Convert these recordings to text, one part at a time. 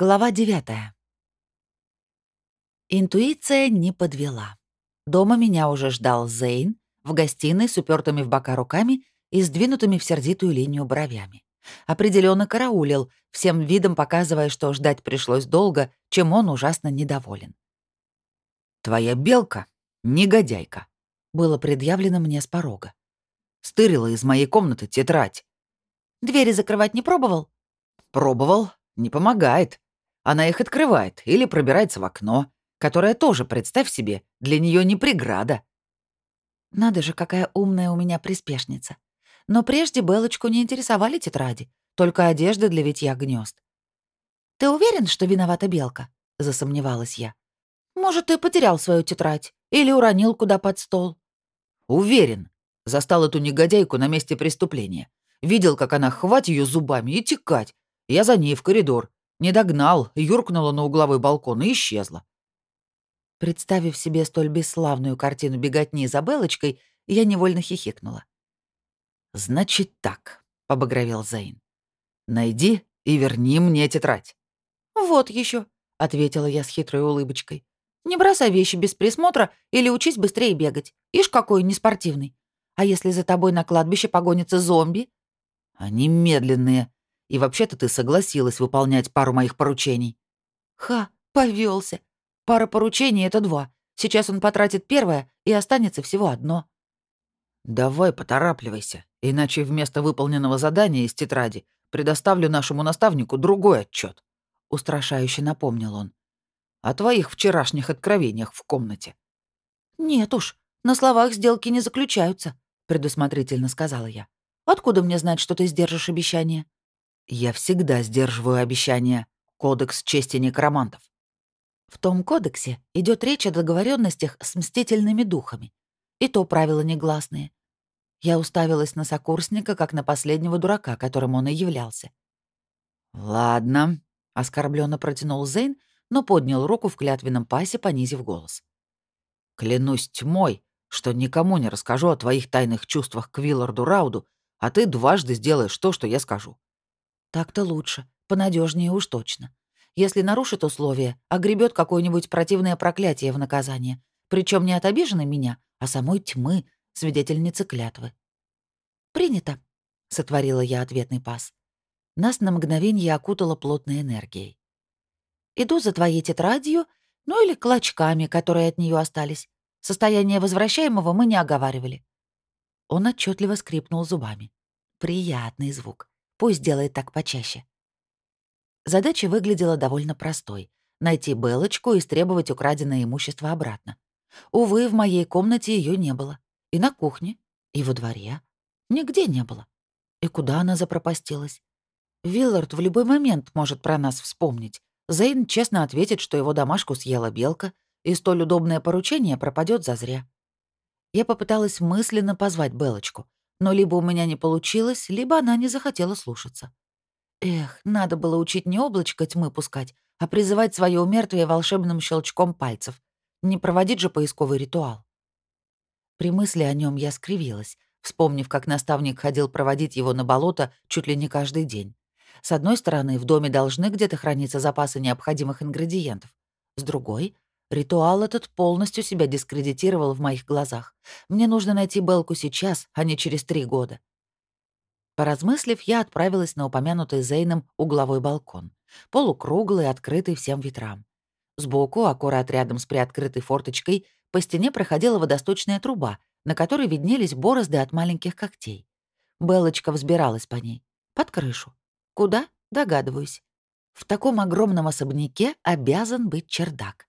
Глава девятая. Интуиция не подвела. Дома меня уже ждал Зейн, в гостиной с упертыми в бока руками и сдвинутыми в сердитую линию бровями. Определенно караулил, всем видом показывая, что ждать пришлось долго, чем он ужасно недоволен. «Твоя белка — негодяйка», — было предъявлено мне с порога. «Стырила из моей комнаты тетрадь». «Двери закрывать не пробовал?» «Пробовал, не помогает. Она их открывает или пробирается в окно, которое тоже, представь себе, для нее не преграда. Надо же, какая умная у меня приспешница. Но прежде Белочку не интересовали тетради, только одежда для витья гнезд. «Ты уверен, что виновата Белка?» — засомневалась я. «Может, ты потерял свою тетрадь или уронил куда под стол?» «Уверен. Застал эту негодяйку на месте преступления. Видел, как она хватит ее зубами и текать, я за ней в коридор. Не догнал, юркнула на угловой балкон и исчезла. Представив себе столь бесславную картину беготни за Белочкой, я невольно хихикнула. «Значит так», — побагровел Зейн. «Найди и верни мне тетрадь». «Вот еще, ответила я с хитрой улыбочкой. «Не бросай вещи без присмотра или учись быстрее бегать. Ишь, какой неспортивный. А если за тобой на кладбище погонятся зомби?» «Они медленные», и вообще-то ты согласилась выполнять пару моих поручений». «Ха, повелся. Пара поручений — это два. Сейчас он потратит первое, и останется всего одно». «Давай поторапливайся, иначе вместо выполненного задания из тетради предоставлю нашему наставнику другой отчет, устрашающе напомнил он. «О твоих вчерашних откровениях в комнате». «Нет уж, на словах сделки не заключаются», — предусмотрительно сказала я. «Откуда мне знать, что ты сдержишь обещание?» Я всегда сдерживаю обещания. Кодекс чести некромантов. В том кодексе идет речь о договоренностях с мстительными духами. И то правила негласные. Я уставилась на сокурсника, как на последнего дурака, которым он и являлся. «Ладно», — оскорбленно протянул Зейн, но поднял руку в клятвенном пасе, понизив голос. «Клянусь тьмой, что никому не расскажу о твоих тайных чувствах к Вилларду Рауду, а ты дважды сделаешь то, что я скажу. Так-то лучше, понадежнее уж точно. Если нарушит условия, огребет какое-нибудь противное проклятие в наказание. Причем не от обиженной меня, а самой тьмы, свидетельницы клятвы. «Принято», — сотворила я ответный пас. Нас на мгновение окутала плотной энергией. «Иду за твоей тетрадью, ну или клочками, которые от нее остались. Состояние возвращаемого мы не оговаривали». Он отчетливо скрипнул зубами. Приятный звук. Пусть делает так почаще. Задача выглядела довольно простой — найти Белочку и истребовать украденное имущество обратно. Увы, в моей комнате ее не было. И на кухне, и во дворе. Нигде не было. И куда она запропастилась? Виллард в любой момент может про нас вспомнить. Зейн честно ответит, что его домашку съела белка, и столь удобное поручение пропадет зазря. Я попыталась мысленно позвать Белочку, но либо у меня не получилось, либо она не захотела слушаться. Эх, надо было учить не облачко тьмы пускать, а призывать свое умертвие волшебным щелчком пальцев. Не проводить же поисковый ритуал. При мысли о нем я скривилась, вспомнив, как наставник ходил проводить его на болото чуть ли не каждый день. С одной стороны, в доме должны где-то храниться запасы необходимых ингредиентов. С другой — Ритуал этот полностью себя дискредитировал в моих глазах. Мне нужно найти Белку сейчас, а не через три года. Поразмыслив, я отправилась на упомянутый Зейном угловой балкон. Полукруглый, открытый всем ветрам. Сбоку, аккурат рядом с приоткрытой форточкой, по стене проходила водосточная труба, на которой виднелись борозды от маленьких когтей. Белочка взбиралась по ней. Под крышу. Куда? Догадываюсь. В таком огромном особняке обязан быть чердак.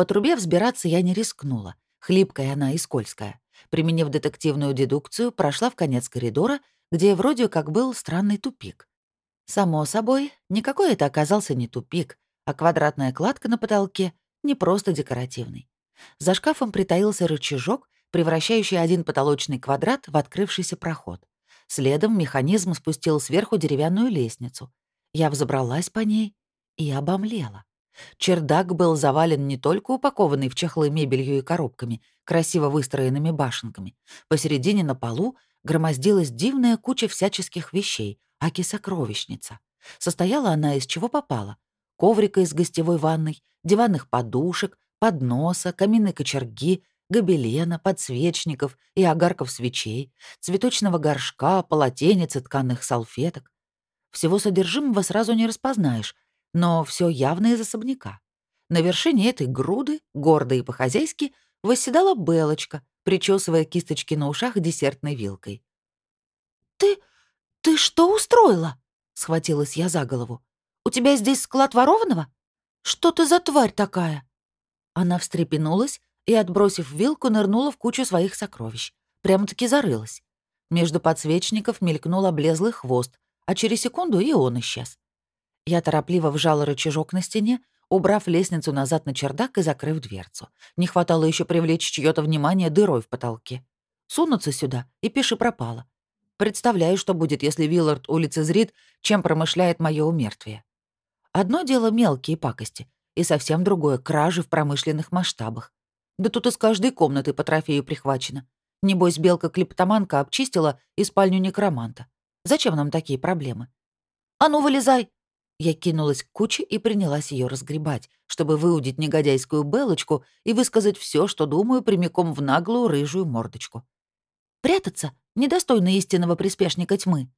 По трубе взбираться я не рискнула. Хлипкая она и скользкая. Применив детективную дедукцию, прошла в конец коридора, где вроде как был странный тупик. Само собой, никакой это оказался не тупик, а квадратная кладка на потолке не просто декоративный. За шкафом притаился рычажок, превращающий один потолочный квадрат в открывшийся проход. Следом механизм спустил сверху деревянную лестницу. Я взобралась по ней и обомлела. Чердак был завален не только упакованной в чехлы мебелью и коробками, красиво выстроенными башенками. Посередине на полу громоздилась дивная куча всяческих вещей, аки-сокровищница. Состояла она из чего попало. коврика из гостевой ванной, диванных подушек, подноса, каминной кочерги, гобелена, подсвечников и огарков свечей, цветочного горшка, полотенец и тканных салфеток. Всего содержимого сразу не распознаешь, но все явно из особняка. На вершине этой груды, гордо и по-хозяйски, восседала Белочка, причесывая кисточки на ушах десертной вилкой. «Ты... ты что устроила?» — схватилась я за голову. «У тебя здесь склад ворованного? Что ты за тварь такая?» Она встрепенулась и, отбросив вилку, нырнула в кучу своих сокровищ. Прямо-таки зарылась. Между подсвечников мелькнул облезлый хвост, а через секунду и он исчез. Я торопливо вжала рычажок на стене, убрав лестницу назад на чердак и закрыв дверцу. Не хватало еще привлечь чьё-то внимание дырой в потолке. Сунуться сюда и пиши пропало. Представляю, что будет, если Виллард улицезрит, чем промышляет мое умертвие. Одно дело мелкие пакости, и совсем другое — кражи в промышленных масштабах. Да тут из каждой комнаты по трофею прихвачено. Небось, белка-клептоманка обчистила и спальню некроманта. Зачем нам такие проблемы? «А ну, вылезай!» Я кинулась к куче и принялась ее разгребать, чтобы выудить негодяйскую белочку и высказать все, что думаю, прямиком в наглую рыжую мордочку. Прятаться недостойно истинного приспешника тьмы.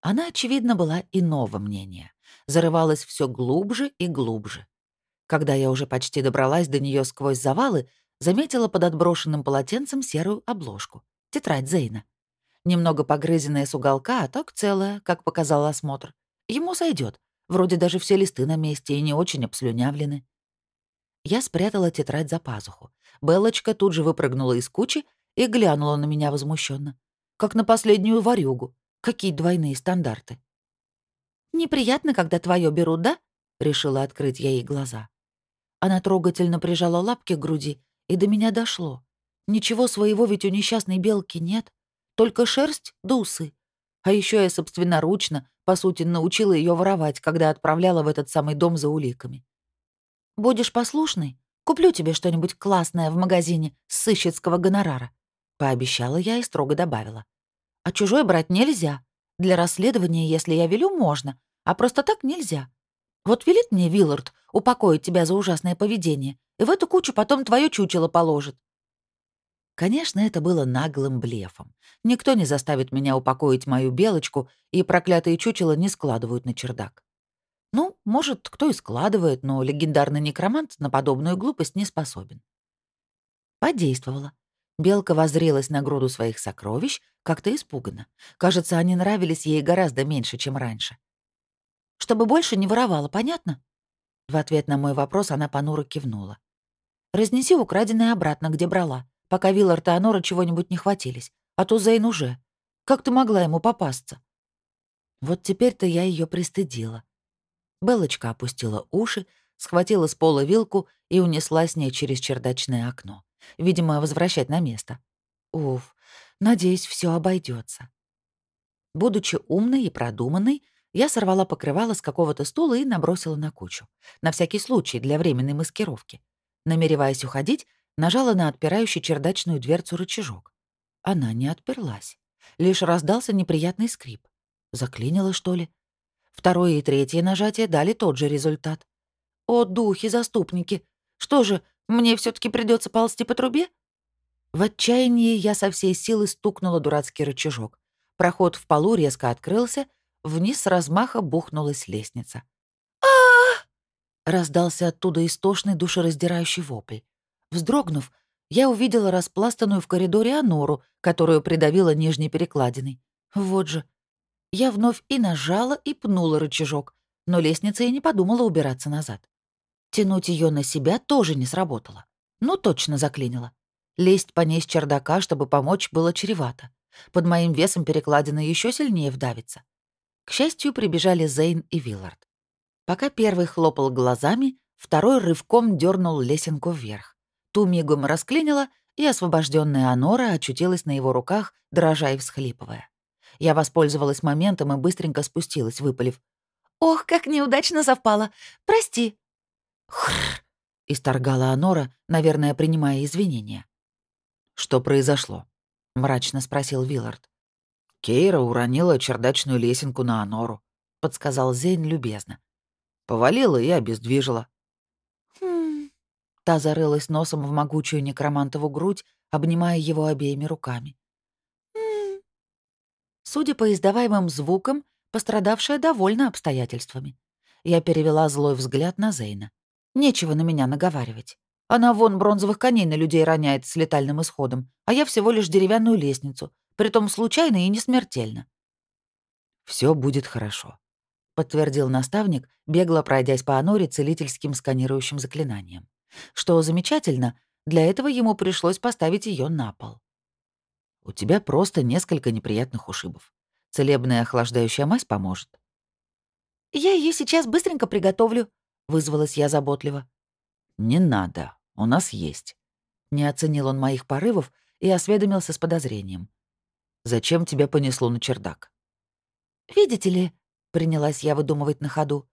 Она, очевидно, была иного мнения. Зарывалась все глубже и глубже. Когда я уже почти добралась до нее сквозь завалы, заметила под отброшенным полотенцем серую обложку. Тетрадь Зейна. Немного погрызенная с уголка, а так целая, как показал осмотр. Ему сойдет. Вроде даже все листы на месте и не очень обслюнявлены. Я спрятала тетрадь за пазуху. Белочка тут же выпрыгнула из кучи и глянула на меня возмущенно, Как на последнюю варюгу. Какие двойные стандарты. «Неприятно, когда твое берут, да?» — решила открыть я ей глаза. Она трогательно прижала лапки к груди, и до меня дошло. Ничего своего ведь у несчастной белки нет, только шерсть да. А еще я собственноручно, по сути, научила ее воровать, когда отправляла в этот самый дом за уликами. «Будешь послушный? Куплю тебе что-нибудь классное в магазине с сыщицкого гонорара», — пообещала я и строго добавила. «А чужой брать нельзя. Для расследования, если я велю, можно, а просто так нельзя. Вот велит мне Виллард упокоить тебя за ужасное поведение, и в эту кучу потом твое чучело положит. Конечно, это было наглым блефом. Никто не заставит меня упокоить мою белочку, и проклятые чучела не складывают на чердак. Ну, может, кто и складывает, но легендарный некромант на подобную глупость не способен. Подействовала. Белка воззрелась на груду своих сокровищ, как-то испуганно. Кажется, они нравились ей гораздо меньше, чем раньше. «Чтобы больше не воровала, понятно?» В ответ на мой вопрос она понуро кивнула. «Разнеси украденное обратно, где брала пока Виллард и Анора чего-нибудь не хватились. А то Зейн уже. Как ты могла ему попасться? Вот теперь-то я ее пристыдила. Белочка опустила уши, схватила с пола вилку и унесла с ней через чердачное окно. Видимо, возвращать на место. Уф, надеюсь, все обойдется. Будучи умной и продуманной, я сорвала покрывало с какого-то стула и набросила на кучу. На всякий случай, для временной маскировки. Намереваясь уходить, Нажала на отпирающий чердачную дверцу рычажок. Она не отперлась. Лишь раздался неприятный скрип. Заклинило, что ли? Второе и третье нажатие дали тот же результат. О, духи-заступники! Что же, мне все таки придется ползти по трубе? В отчаянии я со всей силы стукнула дурацкий рычажок. Проход в полу резко открылся, вниз с размаха бухнулась лестница. а раздался оттуда истошный душераздирающий вопль. Вздрогнув, я увидела распластанную в коридоре Анору, которую придавила нижней перекладиной. Вот же. Я вновь и нажала, и пнула рычажок, но лестница и не подумала убираться назад. Тянуть ее на себя тоже не сработало. Ну, точно заклинило. Лезть по ней с чердака, чтобы помочь, было чревато. Под моим весом перекладина еще сильнее вдавится. К счастью, прибежали Зейн и Виллард. Пока первый хлопал глазами, второй рывком дернул лесенку вверх. Ту мигом расклинила, и освобожденная Анора очутилась на его руках, дрожа и всхлипывая. Я воспользовалась моментом и быстренько спустилась, выпалив. «Ох, как неудачно совпало! Прости!» «Хрррр!» — исторгала Анора, наверное, принимая извинения. «Что произошло?» — мрачно спросил Виллард. «Кейра уронила чердачную лесенку на Анору», — подсказал Зейн любезно. Повалила и обездвижила. Та зарылась носом в могучую некромантову грудь, обнимая его обеими руками. Судя по издаваемым звукам, пострадавшая довольна обстоятельствами. Я перевела злой взгляд на Зейна. Нечего на меня наговаривать. Она вон бронзовых коней на людей роняет с летальным исходом, а я всего лишь деревянную лестницу, притом случайно и не смертельно. Все будет хорошо», — подтвердил наставник, бегло пройдясь по Аноре целительским сканирующим заклинанием. Что замечательно, для этого ему пришлось поставить ее на пол. «У тебя просто несколько неприятных ушибов. Целебная охлаждающая мазь поможет». «Я ее сейчас быстренько приготовлю», — вызвалась я заботливо. «Не надо, у нас есть». Не оценил он моих порывов и осведомился с подозрением. «Зачем тебя понесло на чердак?» «Видите ли», — принялась я выдумывать на ходу,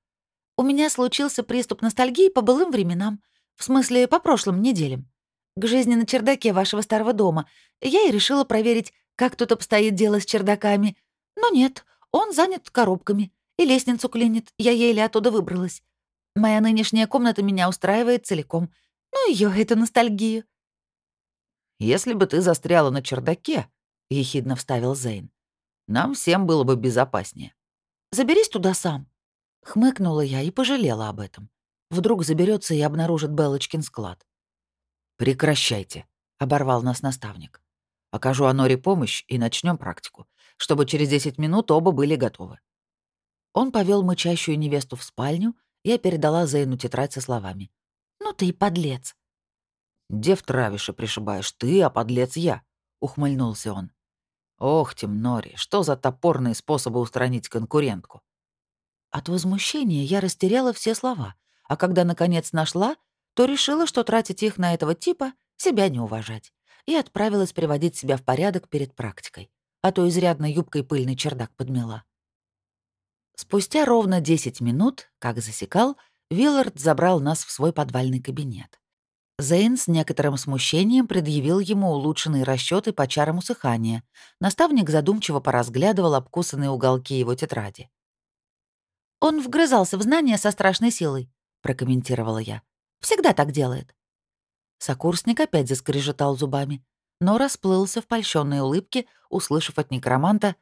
«у меня случился приступ ностальгии по былым временам, в смысле, по прошлым неделям. К жизни на чердаке вашего старого дома я и решила проверить, как тут обстоит дело с чердаками. Но нет, он занят коробками, и лестницу клинит, я еле оттуда выбралась. Моя нынешняя комната меня устраивает целиком. Ну ее это ностальгию. «Если бы ты застряла на чердаке», — ехидно вставил Зейн, «нам всем было бы безопаснее». «Заберись туда сам». Хмыкнула я и пожалела об этом. Вдруг заберется и обнаружит Белочкин склад. «Прекращайте», — оборвал нас наставник. «Окажу Аноре помощь и начнем практику, чтобы через 10 минут оба были готовы». Он повел мычащую невесту в спальню, я передала Зейну тетрадь со словами. «Ну ты и подлец». «Где в травише пришибаешь ты, а подлец я?» — ухмыльнулся он. «Ох, Темнори, что за топорные способы устранить конкурентку?» От возмущения я растеряла все слова, а когда наконец нашла, то решила, что тратить их на этого типа — себя не уважать, и отправилась приводить себя в порядок перед практикой, а то изрядно юбкой пыльный чердак подмела. Спустя ровно 10 минут, как засекал, Виллард забрал нас в свой подвальный кабинет. Зейн с некоторым смущением предъявил ему улучшенные расчеты по чарам усыхания. Наставник задумчиво поразглядывал обкусанные уголки его тетради. «Он вгрызался в знания со страшной силой», — прокомментировала я. «Всегда так делает». Сокурсник опять заскрежетал зубами, но расплылся в польщенной улыбке, услышав от некроманта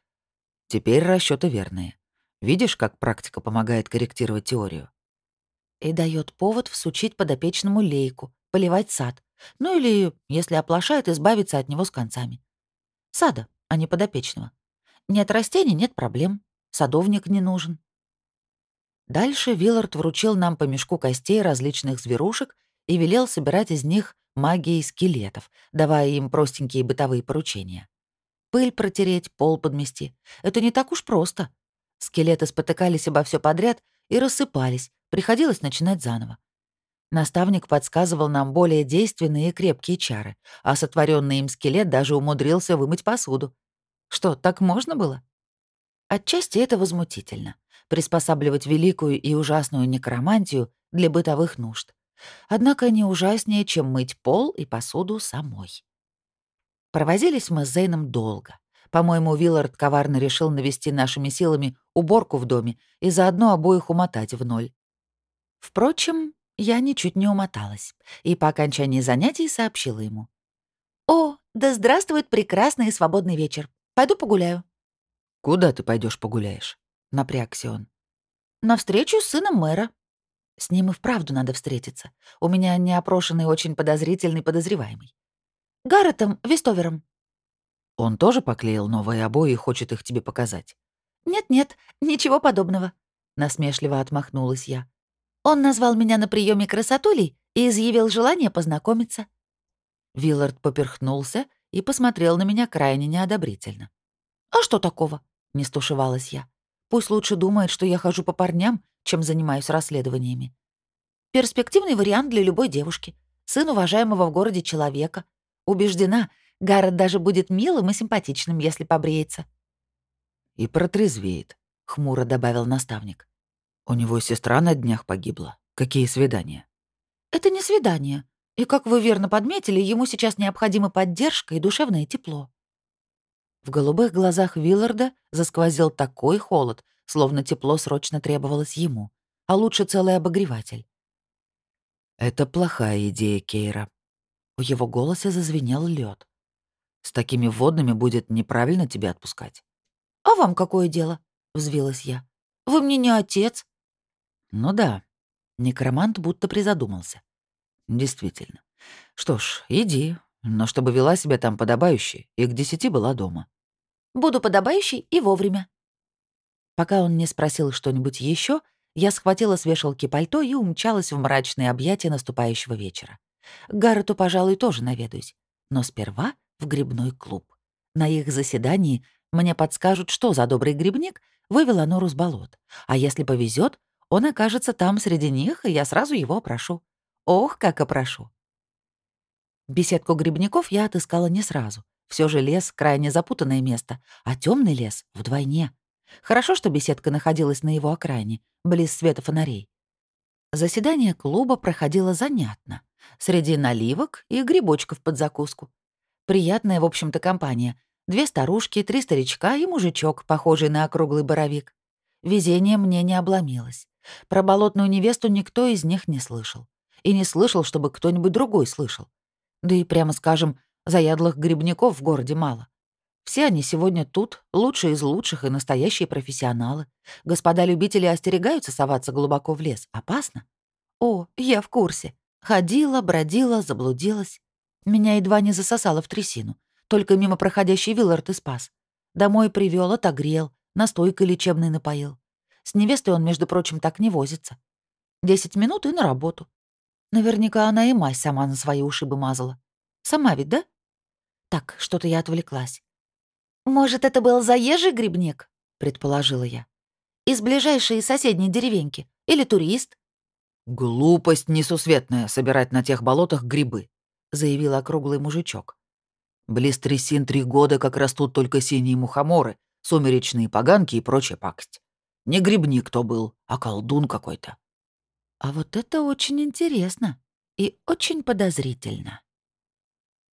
«Теперь расчеты верные. Видишь, как практика помогает корректировать теорию? И дает повод всучить подопечному лейку, поливать сад. Ну или, если оплошает, избавиться от него с концами. Сада, а не подопечного. Нет растений — нет проблем. Садовник не нужен. Дальше Виллард вручил нам по мешку костей различных зверушек и велел собирать из них магией скелетов, давая им простенькие бытовые поручения. Пыль протереть, пол подмести — это не так уж просто. Скелеты спотыкались обо все подряд и рассыпались, приходилось начинать заново. Наставник подсказывал нам более действенные и крепкие чары, а сотворенный им скелет даже умудрился вымыть посуду. Что, так можно было? Отчасти это возмутительно — приспосабливать великую и ужасную некромантию для бытовых нужд. Однако не ужаснее, чем мыть пол и посуду самой. Провозились мы с Зейном долго. По-моему, Виллард коварно решил навести нашими силами уборку в доме и заодно обоих умотать в ноль. Впрочем, я ничуть не умоталась и по окончании занятий сообщила ему. «О, да здравствует прекрасный и свободный вечер. Пойду погуляю». «Куда ты пойдешь погуляешь?» — напрягся он. «На встречу с сыном мэра». С ним и вправду надо встретиться. У меня неопрошенный, очень подозрительный подозреваемый. Гарретом Вестовером. Он тоже поклеил новые обои и хочет их тебе показать. «Нет-нет, ничего подобного», — насмешливо отмахнулась я. «Он назвал меня на приеме красотулей и изъявил желание познакомиться». Виллард поперхнулся и посмотрел на меня крайне неодобрительно. «А что такого?» — не стушевалась я. «Пусть лучше думает, что я хожу по парням, чем занимаюсь расследованиями. Перспективный вариант для любой девушки. Сын уважаемого в городе человека. Убеждена, Гаррет даже будет милым и симпатичным, если побреется». «И протрезвеет», — хмуро добавил наставник. «У него сестра на днях погибла. Какие свидания?» «Это не свидание. И, как вы верно подметили, ему сейчас необходима поддержка и душевное тепло». В голубых глазах Вилларда засквозил такой холод, словно тепло срочно требовалось ему. а лучше целый обогреватель. «Это плохая идея, Кейра». В его голосе зазвенел лед. «С такими водными будет неправильно тебя отпускать». «А вам какое дело?» — взвилась я. «Вы мне не отец». «Ну да». Некромант будто призадумался. «Действительно. Что ж, иди, но чтобы вела себя там подобающе и к десяти была дома». «Буду подобающей и вовремя». Пока он не спросил что-нибудь еще, я схватила с вешалки пальто и умчалась в мрачные объятия наступающего вечера. К Гаррету, пожалуй, тоже наведаюсь. Но сперва в грибной клуб. На их заседании мне подскажут, что за добрый грибник вывел Анору с болот. А если повезет, он окажется там среди них, и я сразу его опрошу. Ох, как опрошу. Беседку грибников я отыскала не сразу. Все же лес — крайне запутанное место, а темный лес — вдвойне. Хорошо, что беседка находилась на его окраине, близ света фонарей. Заседание клуба проходило занятно, среди наливок и грибочков под закуску. Приятная, в общем-то, компания. Две старушки, три старичка и мужичок, похожий на округлый боровик. Везение мне не обломилось. Про болотную невесту никто из них не слышал. И не слышал, чтобы кто-нибудь другой слышал. Да и, прямо скажем, заядлых грибников в городе мало. Все они сегодня тут, лучшие из лучших и настоящие профессионалы. Господа любители остерегаются соваться глубоко в лес. Опасно? О, я в курсе. Ходила, бродила, заблудилась. Меня едва не засосало в трясину. Только мимо проходящий Виллард и спас. Домой привел, отогрел, настойкой лечебной напоил. С невестой он, между прочим, так не возится. Десять минут и на работу. Наверняка она и мазь сама на свои ушибы мазала. Сама ведь, да? Так, что-то я отвлеклась. «Может, это был заезжий грибник?» — предположила я. «Из ближайшей соседней деревеньки. Или турист?» «Глупость несусветная собирать на тех болотах грибы», — заявил округлый мужичок. «Близ трясин три года как растут только синие мухоморы, сумеречные поганки и прочая пакость. Не грибник кто был, а колдун какой-то». «А вот это очень интересно и очень подозрительно».